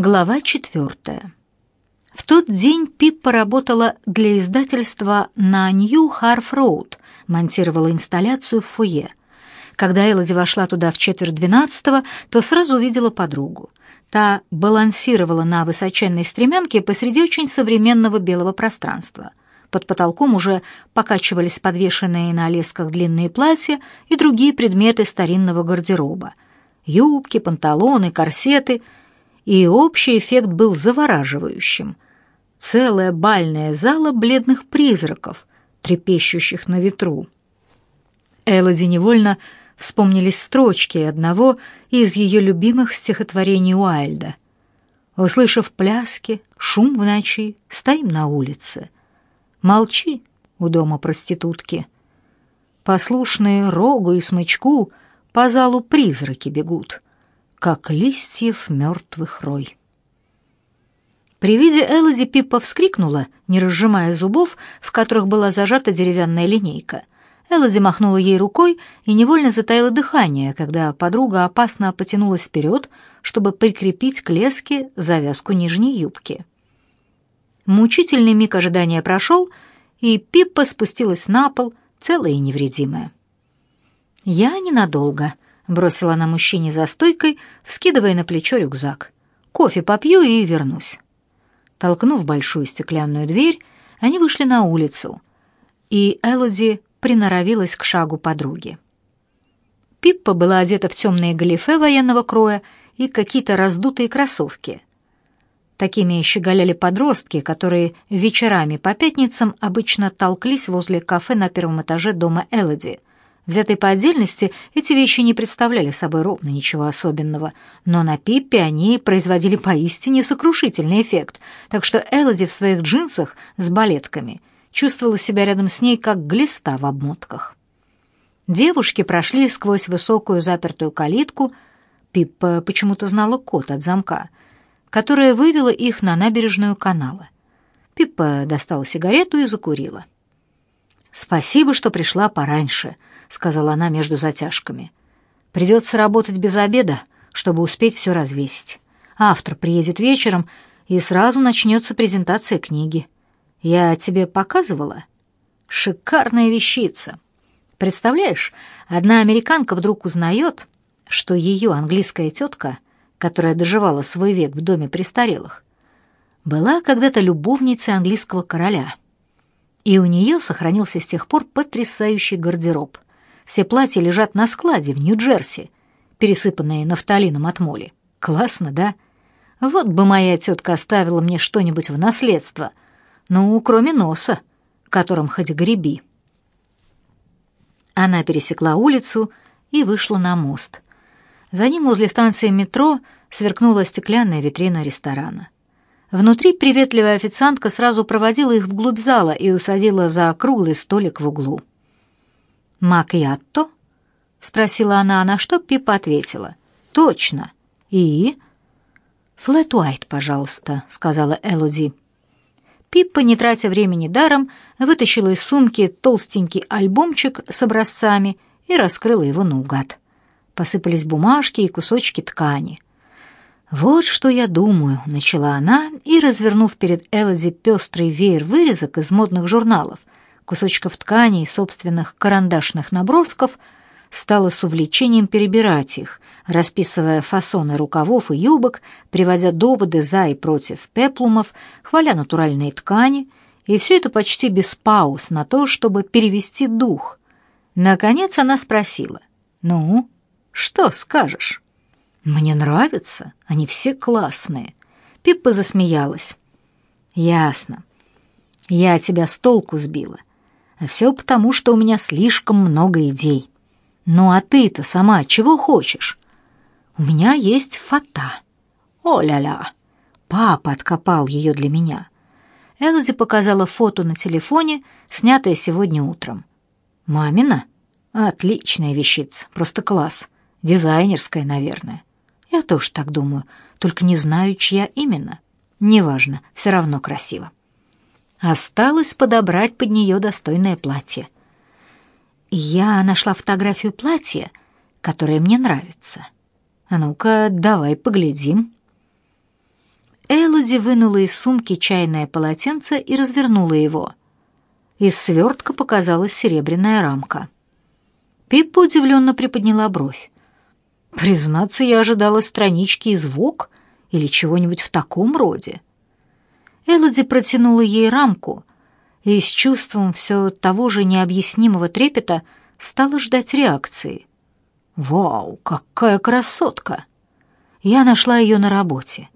Глава четвертая. В тот день Пип поработала для издательства на Нью-Харф-Роуд, монтировала инсталляцию в фойе. Когда Элоди вошла туда в четверть двенадцатого, то сразу увидела подругу. Та балансировала на высоченной стремянке посреди очень современного белого пространства. Под потолком уже покачивались подвешенные на лесках длинные платья и другие предметы старинного гардероба. Юбки, панталоны, корсеты — и общий эффект был завораживающим. Целая бальная зала бледных призраков, трепещущих на ветру. Элоди невольно вспомнились строчки одного из ее любимых стихотворений Уайльда. Услышав пляски, шум в ночи, стоим на улице. Молчи у дома проститутки. Послушные рогу и смычку по залу призраки бегут как листьев мертвых рой. При виде Элоди Пиппа вскрикнула, не разжимая зубов, в которых была зажата деревянная линейка. Элоди махнула ей рукой и невольно затаила дыхание, когда подруга опасно потянулась вперед, чтобы прикрепить к леске завязку нижней юбки. Мучительный миг ожидания прошел, и Пиппа спустилась на пол, целая и невредимая. «Я ненадолго», бросила она мужчине за стойкой, скидывая на плечо рюкзак. Кофе попью и вернусь. Толкнув большую стеклянную дверь, они вышли на улицу, и Элоди приноровилась к шагу подруги. Пиппа была одета в темные галифе военного кроя и какие-то раздутые кроссовки. Такими щеголяли подростки, которые вечерами по пятницам обычно толклись возле кафе на первом этаже дома Элоди — Взятые по отдельности, эти вещи не представляли собой ровно ничего особенного, но на Пиппе они производили поистине сокрушительный эффект, так что Элоди в своих джинсах с балетками чувствовала себя рядом с ней как глиста в обмотках. Девушки прошли сквозь высокую запертую калитку, Пиппа почему-то знала код от замка, которая вывела их на набережную канала. Пиппа достала сигарету и закурила. «Спасибо, что пришла пораньше», — сказала она между затяжками. «Придется работать без обеда, чтобы успеть все развесить. Автор приедет вечером, и сразу начнется презентация книги. Я тебе показывала? Шикарная вещица. Представляешь, одна американка вдруг узнает, что ее английская тетка, которая доживала свой век в доме престарелых, была когда-то любовницей английского короля. И у нее сохранился с тех пор потрясающий гардероб — все платья лежат на складе в Нью-Джерси, пересыпанные нафталином от моли. Классно, да? Вот бы моя тетка оставила мне что-нибудь в наследство. Ну, кроме носа, которым хоть греби. Она пересекла улицу и вышла на мост. За ним возле станции метро сверкнула стеклянная витрина ресторана. Внутри приветливая официантка сразу проводила их вглубь зала и усадила за круглый столик в углу. «Макьятто?» — спросила она, на что Пипа ответила. «Точно. И?» «Флэт Уайт, пожалуйста», — сказала Элоди. Пиппа, не тратя времени даром, вытащила из сумки толстенький альбомчик с образцами и раскрыла его наугад. Посыпались бумажки и кусочки ткани. «Вот что я думаю», — начала она, и, развернув перед Элоди пестрый веер вырезок из модных журналов, кусочков ткани и собственных карандашных набросков, стала с увлечением перебирать их, расписывая фасоны рукавов и юбок, приводя доводы за и против пеплумов, хваля натуральные ткани, и все это почти без пауз на то, чтобы перевести дух. Наконец она спросила, «Ну, что скажешь?» «Мне нравится, они все классные». Пиппа засмеялась. «Ясно. Я тебя с толку сбила. А все потому, что у меня слишком много идей. Ну а ты-то сама чего хочешь? У меня есть фата. О-ля-ля. Папа откопал ее для меня. Элоди показала фото на телефоне, снятое сегодня утром. Мамина? Отличная вещица, просто класс. Дизайнерская, наверное. Я тоже так думаю, только не знаю, чья именно. Неважно, все равно красиво. Осталось подобрать под нее достойное платье. Я нашла фотографию платья, которое мне нравится. А ну-ка, давай поглядим. Элоди вынула из сумки чайное полотенце и развернула его. Из свертка показалась серебряная рамка. Пиппа удивленно приподняла бровь. Признаться, я ожидала странички из ВОК или чего-нибудь в таком роде. Элоди протянула ей рамку и с чувством все того же необъяснимого трепета стала ждать реакции. «Вау, какая красотка!» Я нашла ее на работе.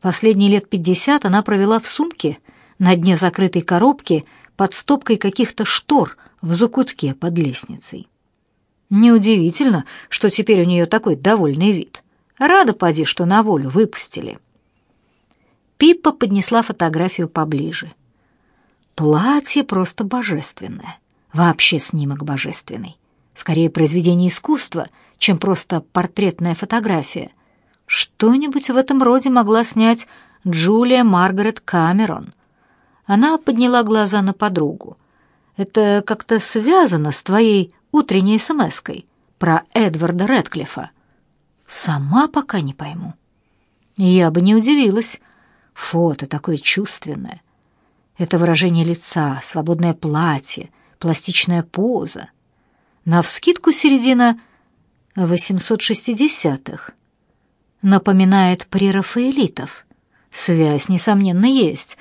Последние лет пятьдесят она провела в сумке на дне закрытой коробки под стопкой каких-то штор в закутке под лестницей. Неудивительно, что теперь у нее такой довольный вид. Рада поди, что на волю выпустили. Пиппа поднесла фотографию поближе. Платье просто божественное. Вообще снимок божественный. Скорее произведение искусства, чем просто портретная фотография. Что-нибудь в этом роде могла снять Джулия Маргарет Камерон. Она подняла глаза на подругу. Это как-то связано с твоей утренней смс-кой про Эдварда Рэдклиффа. Сама пока не пойму. Я бы не удивилась. Фото такое чувственное. Это выражение лица, свободное платье, пластичная поза. Навскидку середина 860-х. Напоминает прерафаэлитов. Связь, несомненно, есть.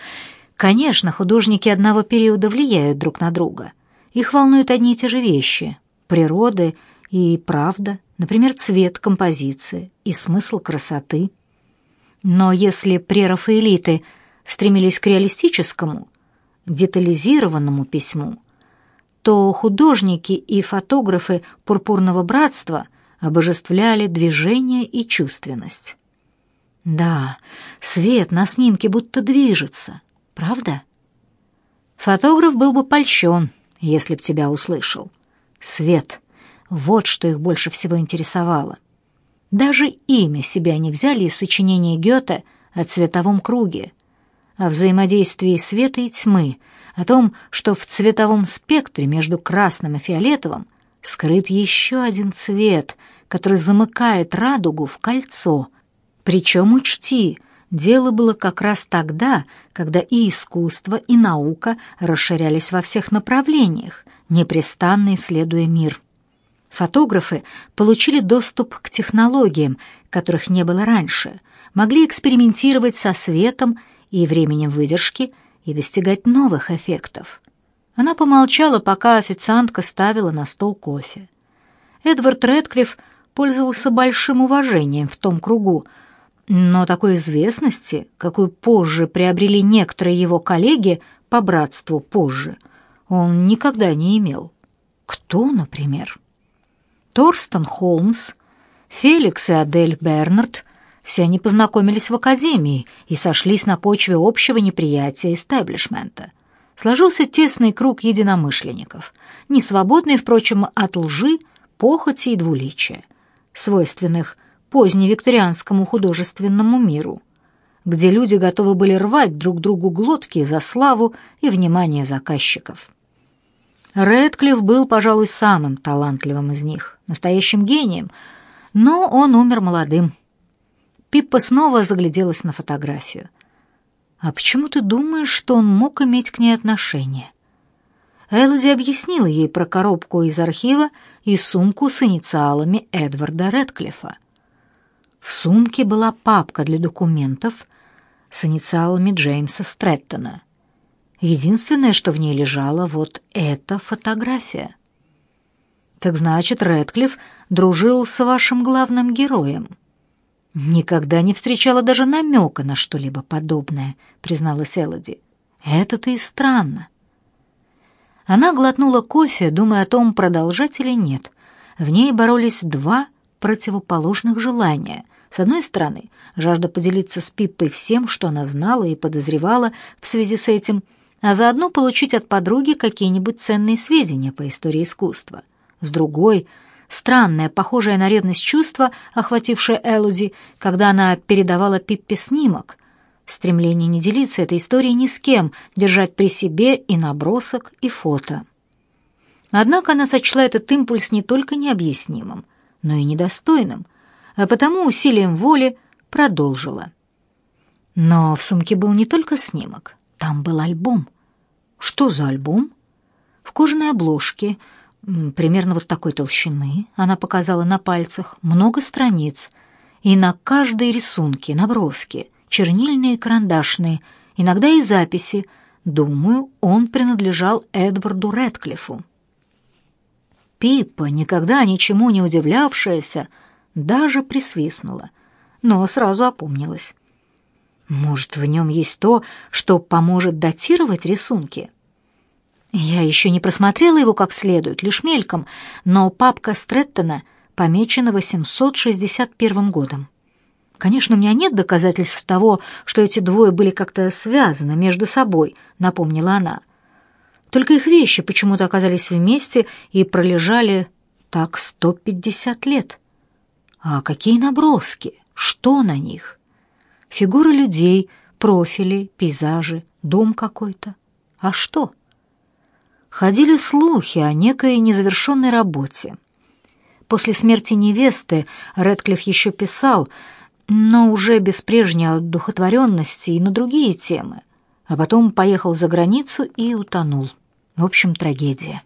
Конечно, художники одного периода влияют друг на друга. Их волнуют одни и те же вещи природы и правда, например, цвет композиции и смысл красоты. Но если прерафаэлиты стремились к реалистическому, детализированному письму, то художники и фотографы «Пурпурного братства» обожествляли движение и чувственность. Да, свет на снимке будто движется, правда? Фотограф был бы польщен, если б тебя услышал. Свет. Вот что их больше всего интересовало. Даже имя себя они взяли из сочинения Гёте о цветовом круге, о взаимодействии света и тьмы, о том, что в цветовом спектре между красным и фиолетовым скрыт еще один цвет, который замыкает радугу в кольцо. Причем учти, дело было как раз тогда, когда и искусство, и наука расширялись во всех направлениях, непрестанно исследуя мир. Фотографы получили доступ к технологиям, которых не было раньше, могли экспериментировать со светом и временем выдержки и достигать новых эффектов. Она помолчала, пока официантка ставила на стол кофе. Эдвард Рэдклифф пользовался большим уважением в том кругу, но такой известности, какую позже приобрели некоторые его коллеги по братству позже – он никогда не имел. Кто, например? Торстен Холмс, Феликс и Адель Бернард – все они познакомились в академии и сошлись на почве общего неприятия истеблишмента. Сложился тесный круг единомышленников, не свободный, впрочем, от лжи, похоти и двуличия, свойственных поздневикторианскому художественному миру, где люди готовы были рвать друг другу глотки за славу и внимание заказчиков. Рэдклифф был, пожалуй, самым талантливым из них, настоящим гением, но он умер молодым. Пиппа снова загляделась на фотографию. «А почему ты думаешь, что он мог иметь к ней отношение?» Элоди объяснила ей про коробку из архива и сумку с инициалами Эдварда Рэдклиффа. В сумке была папка для документов с инициалами Джеймса Стрэттона. Единственное, что в ней лежало, вот эта фотография. Так значит, Рэдклифф дружил с вашим главным героем. Никогда не встречала даже намека на что-либо подобное, призналась Элоди. Это-то и странно. Она глотнула кофе, думая о том, продолжать или нет. В ней боролись два противоположных желания. С одной стороны, жажда поделиться с Пиппой всем, что она знала и подозревала в связи с этим – а заодно получить от подруги какие-нибудь ценные сведения по истории искусства. С другой — странное, похожее на ревность чувство, охватившее Элоди, когда она передавала Пиппе снимок. Стремление не делиться этой историей ни с кем, держать при себе и набросок, и фото. Однако она сочла этот импульс не только необъяснимым, но и недостойным, а потому усилием воли продолжила. Но в сумке был не только снимок, там был альбом. Что за альбом? В кожаной обложке, примерно вот такой толщины, она показала на пальцах, много страниц, и на каждой рисунке наброски, чернильные карандашные, иногда и записи. Думаю, он принадлежал Эдварду Рэдклиффу. Пиппа, никогда ничему не удивлявшаяся, даже присвистнула, но сразу опомнилась. Может, в нем есть то, что поможет датировать рисунки? Я еще не просмотрела его как следует, лишь мельком, но папка Стрэттона помечена 861 годом. Конечно, у меня нет доказательств того, что эти двое были как-то связаны между собой, напомнила она. Только их вещи почему-то оказались вместе и пролежали так 150 лет. А какие наброски? Что на них? Фигуры людей, профили, пейзажи, дом какой-то. А что? Ходили слухи о некой незавершенной работе. После смерти невесты Рэдклифф еще писал, но уже без прежней одухотворенности и на другие темы, а потом поехал за границу и утонул. В общем, трагедия.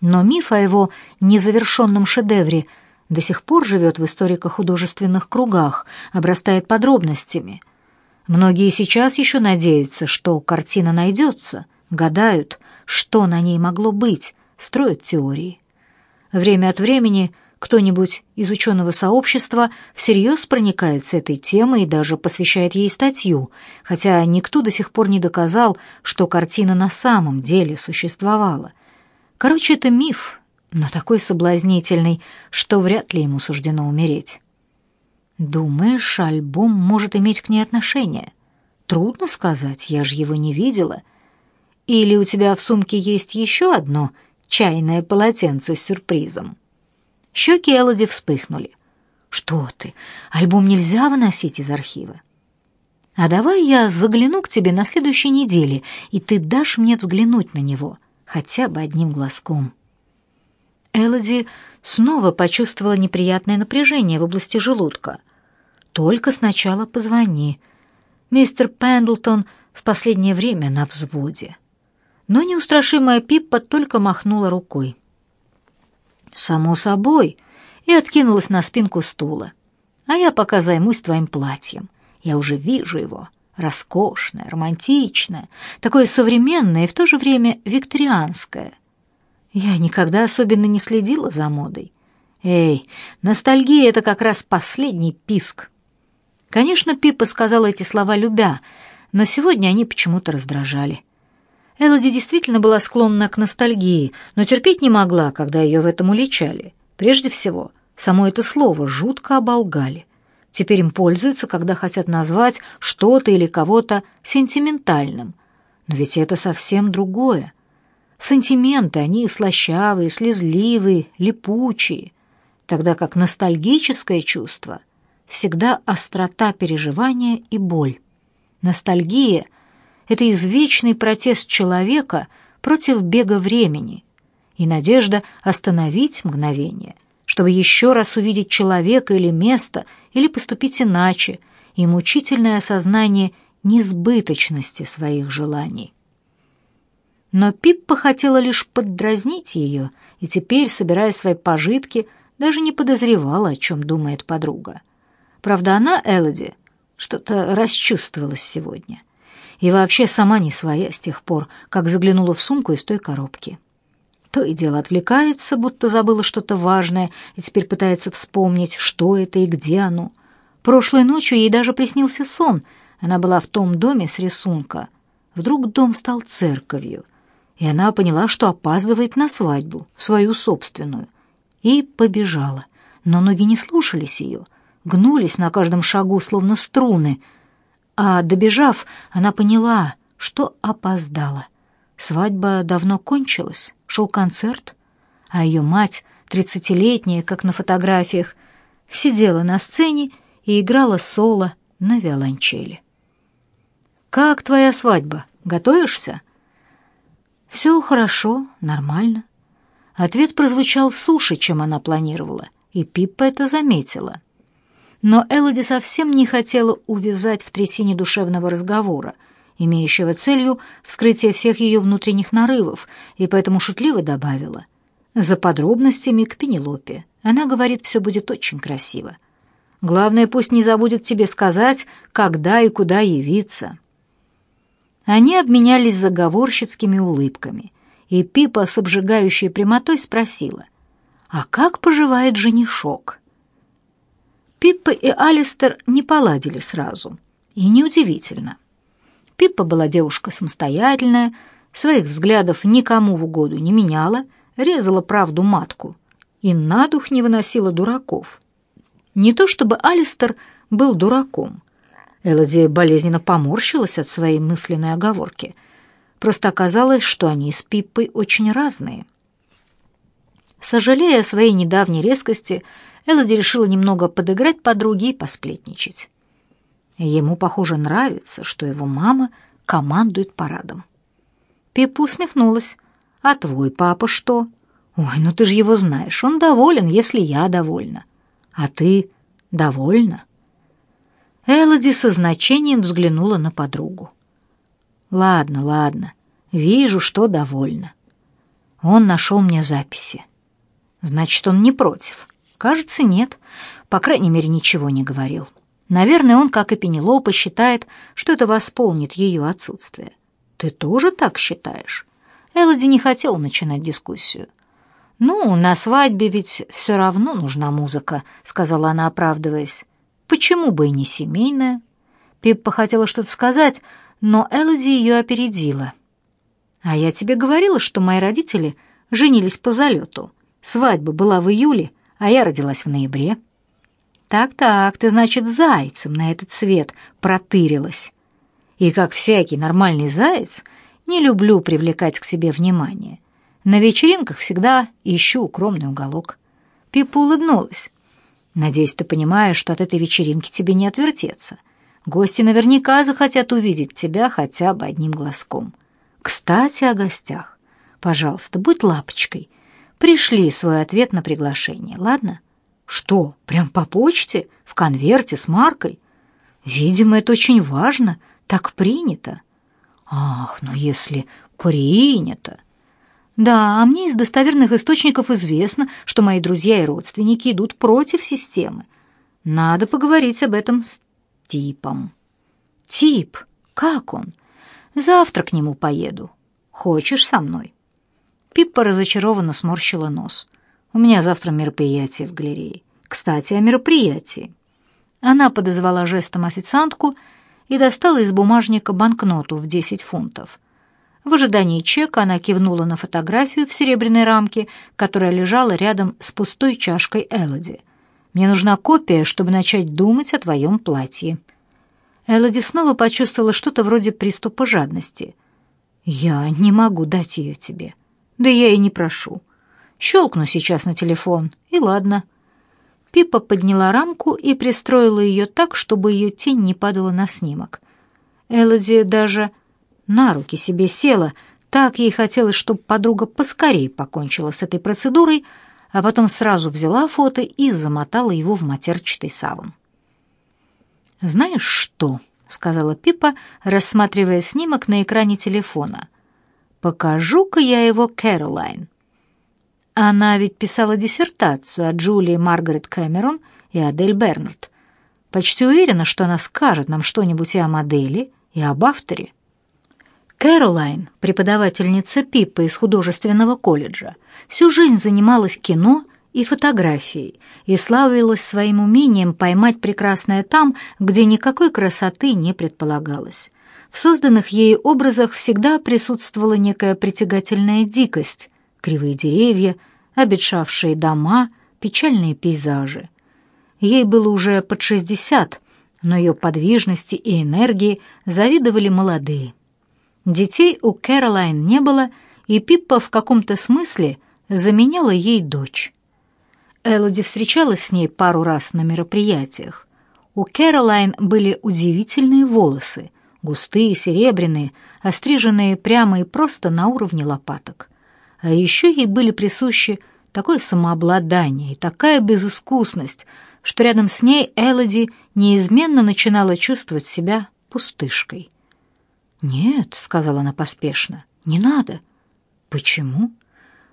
Но миф о его незавершенном шедевре – до сих пор живет в историко-художественных кругах, обрастает подробностями. Многие сейчас еще надеются, что картина найдется, гадают, что на ней могло быть, строят теории. Время от времени кто-нибудь из ученого сообщества всерьез проникается этой темой и даже посвящает ей статью, хотя никто до сих пор не доказал, что картина на самом деле существовала. Короче, это миф, но такой соблазнительный, что вряд ли ему суждено умереть. Думаешь, альбом может иметь к ней отношение? Трудно сказать, я же его не видела. Или у тебя в сумке есть еще одно чайное полотенце с сюрпризом? Щеки Элоди вспыхнули. Что ты? Альбом нельзя выносить из архива. А давай я загляну к тебе на следующей неделе, и ты дашь мне взглянуть на него, хотя бы одним глазком. Элоди снова почувствовала неприятное напряжение в области желудка. «Только сначала позвони. Мистер Пендлтон в последнее время на взводе». Но неустрашимая Пиппа только махнула рукой. «Само собой», и откинулась на спинку стула. «А я пока займусь твоим платьем. Я уже вижу его. Роскошное, романтичное, такое современное и в то же время викторианское. Я никогда особенно не следила за модой. Эй, ностальгия — это как раз последний писк. Конечно, Пиппа сказала эти слова любя, но сегодня они почему-то раздражали. Элоди действительно была склонна к ностальгии, но терпеть не могла, когда ее в этом уличали. Прежде всего, само это слово жутко оболгали. Теперь им пользуются, когда хотят назвать что-то или кого-то сентиментальным. Но ведь это совсем другое. Сантименты, они слащавые, слезливые, липучие, тогда как ностальгическое чувство всегда острота переживания и боль. Ностальгия — это извечный протест человека против бега времени и надежда остановить мгновение, чтобы еще раз увидеть человека или место, или поступить иначе, и мучительное осознание несбыточности своих желаний. Но Пиппа хотела лишь поддразнить ее, и теперь, собирая свои пожитки, даже не подозревала, о чем думает подруга. Правда, она, Элоди, что-то расчувствовалась сегодня. И вообще сама не своя с тех пор, как заглянула в сумку из той коробки. То и дело отвлекается, будто забыла что-то важное, и теперь пытается вспомнить, что это и где оно. Прошлой ночью ей даже приснился сон. Она была в том доме с рисунка. Вдруг дом стал церковью, и она поняла, что опаздывает на свадьбу, свою собственную, и побежала. Но ноги не слушались ее, гнулись на каждом шагу, словно струны. А добежав, она поняла, что опоздала. Свадьба давно кончилась, шел концерт, а ее мать, тридцатилетняя, как на фотографиях, сидела на сцене и играла соло на виолончели. «Как твоя свадьба? Готовишься?» «Все хорошо, нормально». Ответ прозвучал суше, чем она планировала, и Пиппа это заметила. Но Элоди совсем не хотела увязать в трясине душевного разговора, имеющего целью вскрытие всех ее внутренних нарывов, и поэтому шутливо добавила. За подробностями к Пенелопе. Она говорит, все будет очень красиво. Главное, пусть не забудет тебе сказать, когда и куда явиться. Они обменялись заговорщицкими улыбками, и Пипа с обжигающей прямотой спросила, «А как поживает женишок?» Пиппа и Алистер не поладили сразу, и неудивительно. Пиппа была девушка самостоятельная, своих взглядов никому в угоду не меняла, резала правду матку и на дух не выносила дураков. Не то чтобы Алистер был дураком. Элоди болезненно поморщилась от своей мысленной оговорки. Просто оказалось, что они с Пиппой очень разные. Сожалея о своей недавней резкости, Элоди решила немного подыграть подруге и посплетничать. Ему, похоже, нравится, что его мама командует парадом. Пипа усмехнулась. «А твой папа что?» «Ой, ну ты же его знаешь. Он доволен, если я довольна. А ты довольна?» Элоди со значением взглянула на подругу. «Ладно, ладно. Вижу, что довольна. Он нашел мне записи. Значит, он не против. Кажется, нет. По крайней мере, ничего не говорил. Наверное, он, как и Пенелопа, считает, что это восполнит ее отсутствие. Ты тоже так считаешь? Элоди не хотела начинать дискуссию. «Ну, на свадьбе ведь все равно нужна музыка», — сказала она, оправдываясь. «Почему бы и не семейная?» Пиппа хотела что-то сказать, но Элоди ее опередила. «А я тебе говорила, что мои родители женились по залету. Свадьба была в июле, а я родилась в ноябре. Так-так, ты, значит, зайцем на этот свет протырилась. И как всякий нормальный заяц, не люблю привлекать к себе внимание. На вечеринках всегда ищу укромный уголок. Пипа улыбнулась. Надеюсь, ты понимаешь, что от этой вечеринки тебе не отвертеться. Гости наверняка захотят увидеть тебя хотя бы одним глазком. Кстати, о гостях. Пожалуйста, будь лапочкой — Пришли свой ответ на приглашение, ладно? Что, прям по почте, в конверте с маркой? Видимо, это очень важно, так принято. Ах, ну если принято. Да, а мне из достоверных источников известно, что мои друзья и родственники идут против системы. Надо поговорить об этом с Типом. Тип, как он? Завтра к нему поеду. Хочешь со мной? Пиппа разочарованно сморщила нос. «У меня завтра мероприятие в галерее. Кстати, о мероприятии». Она подозвала жестом официантку и достала из бумажника банкноту в 10 фунтов. В ожидании чека она кивнула на фотографию в серебряной рамке, которая лежала рядом с пустой чашкой Элоди. «Мне нужна копия, чтобы начать думать о твоем платье». Элоди снова почувствовала что-то вроде приступа жадности. «Я не могу дать ее тебе». Да я и не прошу. Щелкну сейчас на телефон, и ладно. Пипа подняла рамку и пристроила ее так, чтобы ее тень не падала на снимок. Элоди даже на руки себе села, так ей хотелось, чтобы подруга поскорее покончила с этой процедурой, а потом сразу взяла фото и замотала его в матерчатый саван. «Знаешь что?» — сказала Пипа, рассматривая снимок на экране телефона. Покажу-ка я его Кэролайн. Она ведь писала диссертацию о Джулии Маргарет Кэмерон и Адель Бернард. Почти уверена, что она скажет нам что-нибудь и о модели, и об авторе. Кэролайн, преподавательница Пиппа из художественного колледжа, всю жизнь занималась кино и фотографией и славилась своим умением поймать прекрасное там, где никакой красоты не предполагалось. В созданных ей образах всегда присутствовала некая притягательная дикость, кривые деревья, обетшавшие дома, печальные пейзажи. Ей было уже под шестьдесят, но ее подвижности и энергии завидовали молодые. Детей у Кэролайн не было, и Пиппа в каком-то смысле заменяла ей дочь. Элоди встречалась с ней пару раз на мероприятиях. У Кэролайн были удивительные волосы — густые, серебряные, остриженные прямо и просто на уровне лопаток. А еще ей были присущи такое самообладание и такая безыскусность, что рядом с ней Элоди неизменно начинала чувствовать себя пустышкой. «Нет», — сказала она поспешно, — «не надо». «Почему?»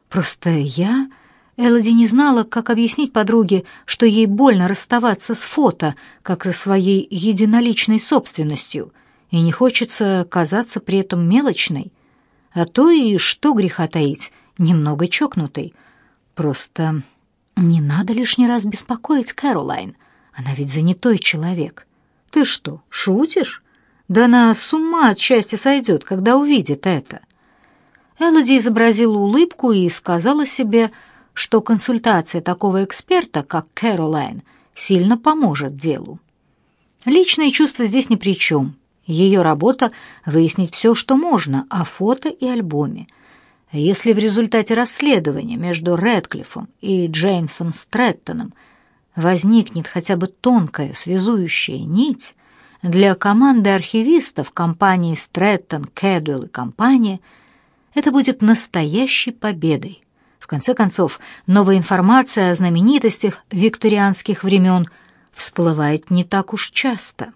«Просто я...» Элоди не знала, как объяснить подруге, что ей больно расставаться с фото, как со своей единоличной собственностью, и не хочется казаться при этом мелочной, а то и, что греха таить, немного чокнутой. Просто не надо лишний раз беспокоить Кэролайн, она ведь занятой человек. Ты что, шутишь? Да она с ума от счастья сойдет, когда увидит это. Элоди изобразила улыбку и сказала себе, что консультация такого эксперта, как Кэролайн, сильно поможет делу. Личные чувства здесь ни при чем. Ее работа — выяснить все, что можно о фото и альбоме. Если в результате расследования между Рэдклиффом и Джеймсом Стрэттоном возникнет хотя бы тонкая связующая нить, для команды архивистов компании Стрэттон, Кэдуэлл и компания это будет настоящей победой конце концов, новая информация о знаменитостях викторианских времен всплывает не так уж часто.